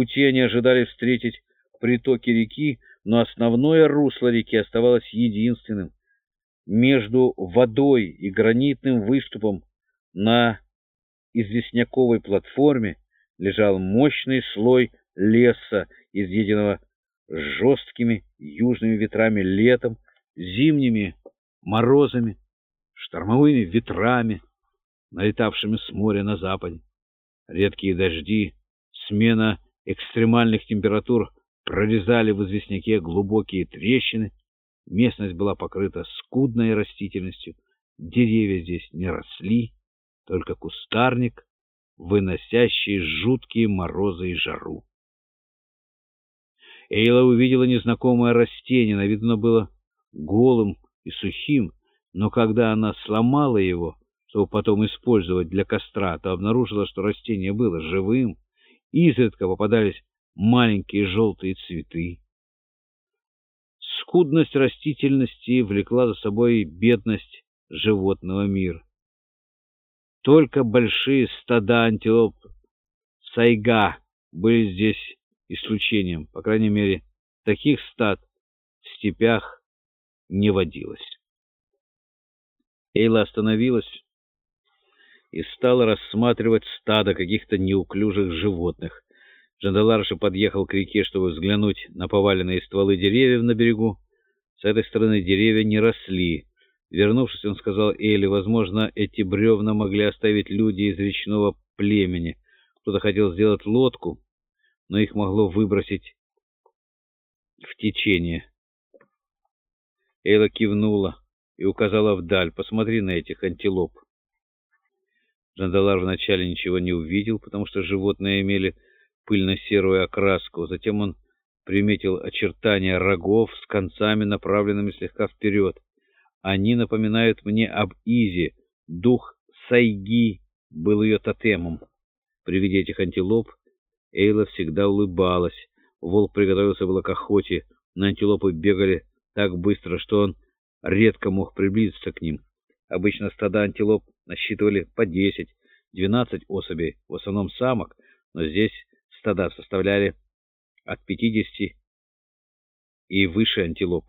пути они ожидали встретить притоки реки, но основное русло реки оставалось единственным. Между водой и гранитным выступом на известняковой платформе лежал мощный слой леса, изъеденного жесткими южными ветрами летом, зимними морозами, штормовыми ветрами, налетавшими с моря на западе. Редкие дожди, смена экстремальных температур прорезали в известняке глубокие трещины, местность была покрыта скудной растительностью, деревья здесь не росли, только кустарник, выносящий жуткие морозы и жару. Эйла увидела незнакомое растение, оно было голым и сухим, но когда она сломала его, чтобы потом использовать для костра, то обнаружила, что растение было живым, изредка попадались маленькие желтые цветы. Скудность растительности влекла за собой бедность животного мира. Только большие стада антилоп сайга были здесь исключением. По крайней мере, таких стад в степях не водилось. Эйла остановилась и стала рассматривать стадо каких-то неуклюжих животных. Джандаларша подъехал к реке, чтобы взглянуть на поваленные стволы деревьев на берегу. С этой стороны деревья не росли. Вернувшись, он сказал Эйли, возможно, эти бревна могли оставить люди из речного племени. Кто-то хотел сделать лодку, но их могло выбросить в течение. Эйла кивнула и указала вдаль. «Посмотри на этих антилоп». Джандалар вначале ничего не увидел, потому что животные имели пыльно-серую окраску. Затем он приметил очертания рогов с концами, направленными слегка вперед. Они напоминают мне об Изе. Дух Сайги был ее тотемом. При виде этих антилоп Эйла всегда улыбалась. Волк приготовился было к охоте, но антилопы бегали так быстро, что он редко мог приблизиться к ним. Обычно стада антилоп насчитывали по 10-12 особей, в основном самок, но здесь стада составляли от 50 и выше антилоп.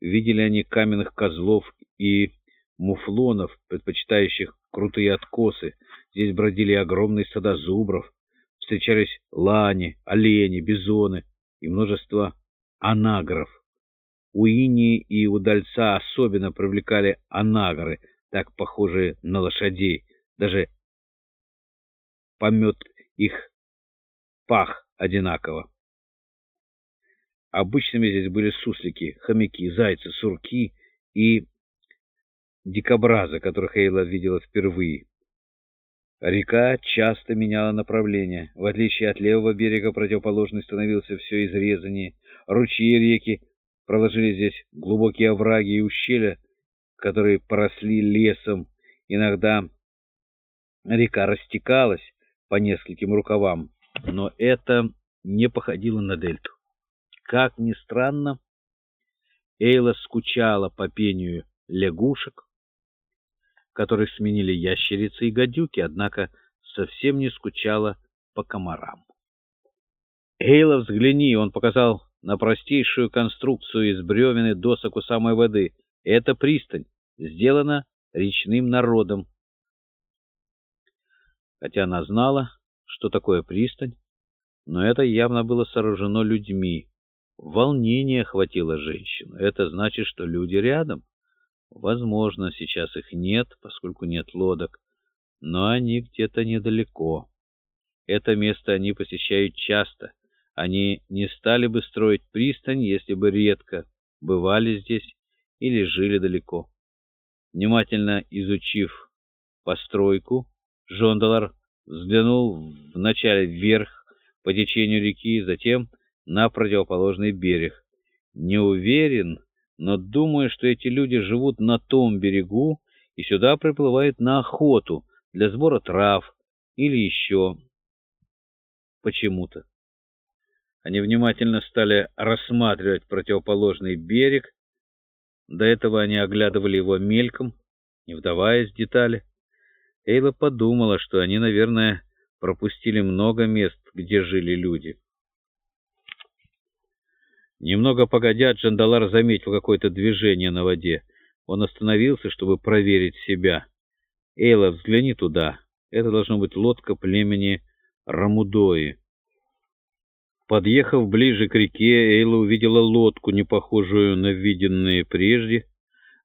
Видели они каменных козлов и муфлонов, предпочитающих крутые откосы. Здесь бродили огромные стада зубров, встречались лани, олени, бизоны и множество анагров. У инии и удальца особенно привлекали анагры, так похожие на лошадей. Даже помет их пах одинаково. Обычными здесь были суслики, хомяки, зайцы, сурки и дикобразы, которых Эйла видела впервые. Река часто меняла направление. В отличие от левого берега, противоположный становился все изрезаннее. Ручьи реки проложили здесь глубокие овраги и ущелья, которые поросли лесом. Иногда река растекалась по нескольким рукавам, но это не походило на дельту. Как ни странно, Эйла скучала по пению лягушек, которые сменили ящерицы и гадюки, однако совсем не скучала по комарам. «Эйла, взгляни!» — он показал на простейшую конструкцию из бревен и досок у самой воды. «Это пристань, сделана речным народом». Хотя она знала, что такое пристань, но это явно было сооружено людьми. Волнение охватило женщину. Это значит, что люди рядом. Возможно, сейчас их нет, поскольку нет лодок, но они где-то недалеко. Это место они посещают часто. Они не стали бы строить пристань, если бы редко бывали здесь или жили далеко. Внимательно изучив постройку, Жондалар взглянул вначале вверх по течению реки, затем на противоположный берег. Не уверен, но думаю, что эти люди живут на том берегу и сюда приплывают на охоту для сбора трав или еще почему-то. Они внимательно стали рассматривать противоположный берег. До этого они оглядывали его мельком, не вдаваясь в детали. Эйла подумала, что они, наверное, пропустили много мест, где жили люди. Немного погодя, Джандалар заметил какое-то движение на воде. Он остановился, чтобы проверить себя. «Эйла, взгляни туда. Это должна быть лодка племени Рамудои». Подъехав ближе к реке, Эйла увидела лодку, не похожую на виденные прежде.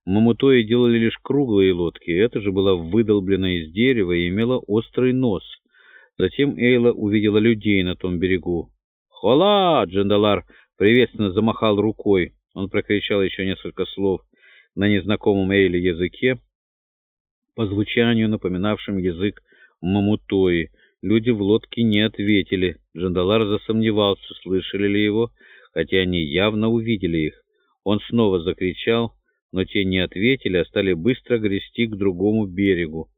Мамутои делали лишь круглые лодки, эта же была выдолблена из дерева и имела острый нос. Затем Эйла увидела людей на том берегу. «Хола!» — Джандалар приветственно замахал рукой. Он прокричал еще несколько слов на незнакомом Эйле языке, по звучанию напоминавшем язык Мамутои. Люди в лодке не ответили. Джандалар засомневался, слышали ли его, хотя они явно увидели их. Он снова закричал, но те не ответили, а стали быстро грести к другому берегу.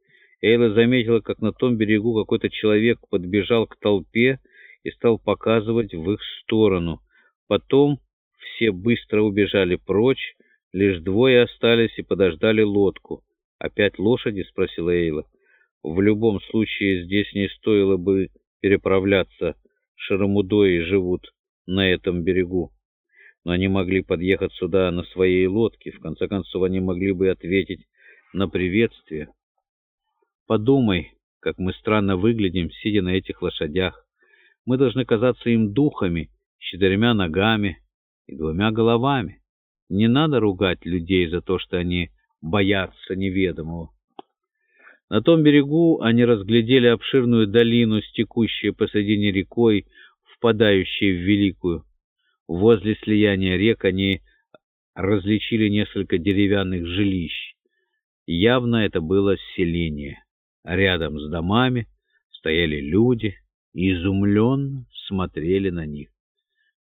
Эйла заметила, как на том берегу какой-то человек подбежал к толпе и стал показывать в их сторону. Потом все быстро убежали прочь, лишь двое остались и подождали лодку. «Опять лошади?» — спросила Эйла. «В любом случае здесь не стоило бы переправляться. Шарамудои живут на этом берегу. Но они могли подъехать сюда на своей лодке. В конце концов, они могли бы ответить на приветствие. Подумай, как мы странно выглядим, сидя на этих лошадях. Мы должны казаться им духами» с четырьмя ногами и двумя головами. Не надо ругать людей за то, что они боятся неведомого. На том берегу они разглядели обширную долину, стекущую посредине рекой, впадающей в Великую. Возле слияния рек они различили несколько деревянных жилищ. Явно это было селение. Рядом с домами стояли люди и изумленно смотрели на них.